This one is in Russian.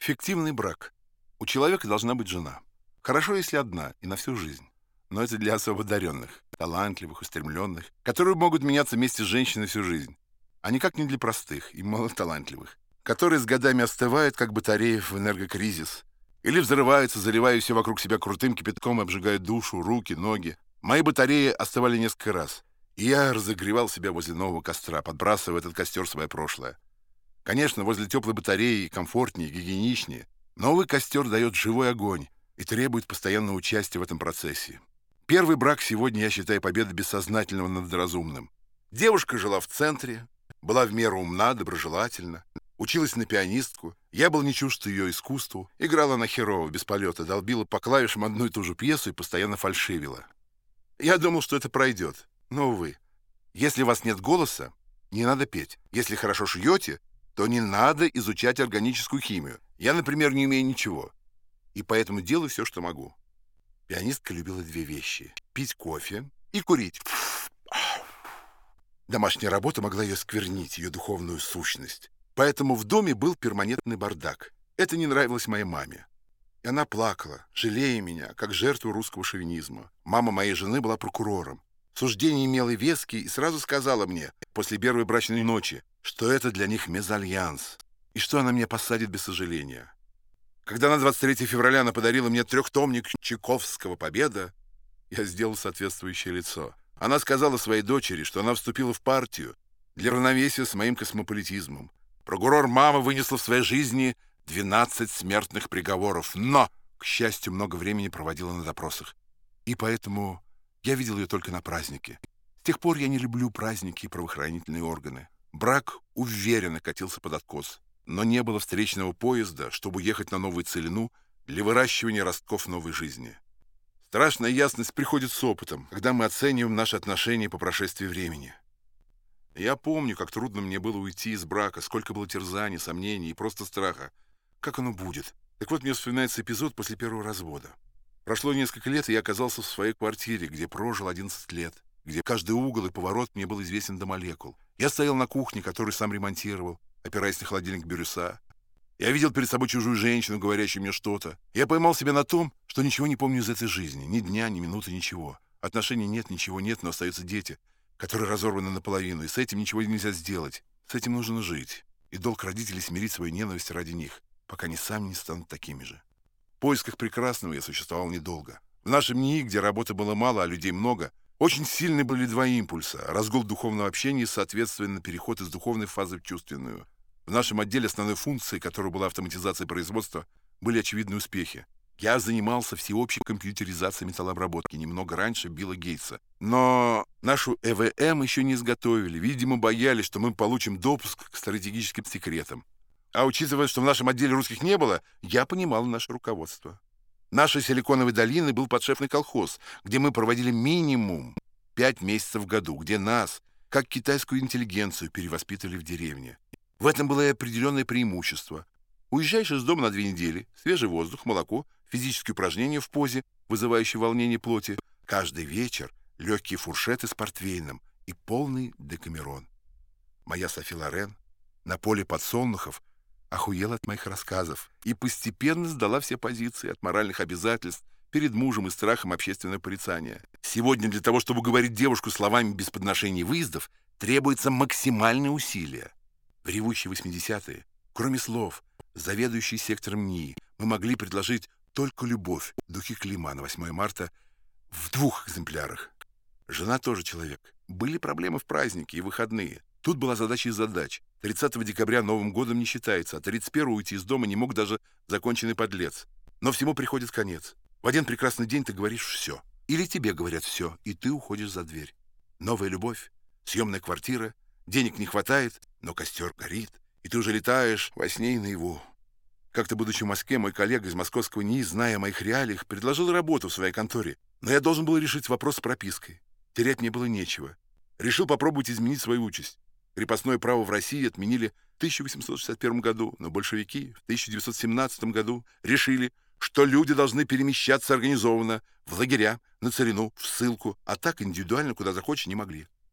Фиктивный брак. У человека должна быть жена. Хорошо, если одна, и на всю жизнь. Но это для особо одаренных, талантливых, устремленных, которые могут меняться вместе с женщиной всю жизнь. А никак не для простых и малоталантливых, которые с годами остывают, как батареи в энергокризис, или взрываются, заливая все вокруг себя крутым кипятком и обжигают душу, руки, ноги. Мои батареи остывали несколько раз, и я разогревал себя возле нового костра, подбрасывая этот костер свое прошлое. Конечно, возле теплой батареи комфортнее, гигиеничнее. Новый костер дает живой огонь и требует постоянного участия в этом процессе. Первый брак сегодня я считаю победой бессознательного над разумным. Девушка жила в центре, была в меру умна, доброжелательна, училась на пианистку. Я был не чужд ее искусству, играла на херово, без полета, долбила по клавишам одну и ту же пьесу и постоянно фальшивила. Я думал, что это пройдет, но, увы. Если у вас нет голоса, не надо петь. Если хорошо шьете, то не надо изучать органическую химию. Я, например, не умею ничего. И поэтому делаю все, что могу. Пианистка любила две вещи. Пить кофе и курить. Домашняя работа могла ее сквернить, ее духовную сущность. Поэтому в доме был перманентный бардак. Это не нравилось моей маме. И она плакала, жалея меня, как жертву русского шовинизма. Мама моей жены была прокурором. Суждение имело веский и сразу сказала мне, после первой брачной ночи, что это для них мезальянс, и что она меня посадит без сожаления. Когда на 23 февраля она подарила мне трехтомник Чайковского «Победа», я сделал соответствующее лицо. Она сказала своей дочери, что она вступила в партию для равновесия с моим космополитизмом. Прокурор мама вынесла в своей жизни 12 смертных приговоров, но, к счастью, много времени проводила на допросах. И поэтому я видел ее только на празднике. С тех пор я не люблю праздники и правоохранительные органы. Брак уверенно катился под откос, но не было встречного поезда, чтобы ехать на новую целину для выращивания ростков новой жизни. Страшная ясность приходит с опытом, когда мы оцениваем наши отношения по прошествии времени. Я помню, как трудно мне было уйти из брака, сколько было терзаний, сомнений и просто страха. Как оно будет? Так вот, мне вспоминается эпизод после первого развода. Прошло несколько лет, и я оказался в своей квартире, где прожил 11 лет, где каждый угол и поворот мне был известен до молекул. Я стоял на кухне, которую сам ремонтировал, опираясь на холодильник Бирюса. Я видел перед собой чужую женщину, говорящую мне что-то. Я поймал себя на том, что ничего не помню из этой жизни. Ни дня, ни минуты, ничего. Отношений нет, ничего нет, но остаются дети, которые разорваны наполовину, и с этим ничего нельзя сделать. С этим нужно жить. И долг родителей смирить свою ненависть ради них, пока они сами не станут такими же. В поисках прекрасного я существовал недолго. В нашем НИИ, где работы было мало, а людей много, очень сильны были два импульса. Разгул духовного общения и, соответственно, переход из духовной фазы в чувственную. В нашем отделе основной функцией, которой была автоматизация производства, были очевидные успехи. Я занимался всеобщей компьютеризацией металлообработки немного раньше Билла Гейтса. Но нашу ЭВМ еще не изготовили. Видимо, боялись, что мы получим допуск к стратегическим секретам. А учитывая, что в нашем отделе русских не было, я понимал наше руководство. Нашей Силиконовой долины был подшефный колхоз, где мы проводили минимум пять месяцев в году, где нас, как китайскую интеллигенцию, перевоспитывали в деревне. В этом было и определенное преимущество. Уезжаешь из дома на две недели, свежий воздух, молоко, физические упражнения в позе, вызывающие волнение плоти. Каждый вечер легкие фуршеты с портвейном и полный декамерон. Моя Софи Лорен на поле подсолнухов охуела от моих рассказов и постепенно сдала все позиции от моральных обязательств перед мужем и страхом общественного порицания. Сегодня для того, чтобы говорить девушку словами без подношений выездов, требуется максимальное усилие. В ревущие 80-е, кроме слов, заведующий сектором НИИ, мы могли предложить только любовь, духи Клима на 8 марта в двух экземплярах. Жена тоже человек. Были проблемы в праздники и выходные. Тут была задача из задач. 30 декабря Новым годом не считается, а 31 уйти из дома не мог даже законченный подлец. Но всему приходит конец. В один прекрасный день ты говоришь все. Или тебе говорят все, и ты уходишь за дверь. Новая любовь, съемная квартира, денег не хватает, но костер горит, и ты уже летаешь во сне и наяву. Как-то, будучи в Москве, мой коллега из московского НИИ, зная о моих реалиях, предложил работу в своей конторе. Но я должен был решить вопрос с пропиской. Терять мне было нечего. Решил попробовать изменить свою участь. Крепостное право в России отменили в 1861 году, но большевики в 1917 году решили, что люди должны перемещаться организованно в лагеря, на царину, в ссылку, а так индивидуально, куда захочешь, не могли.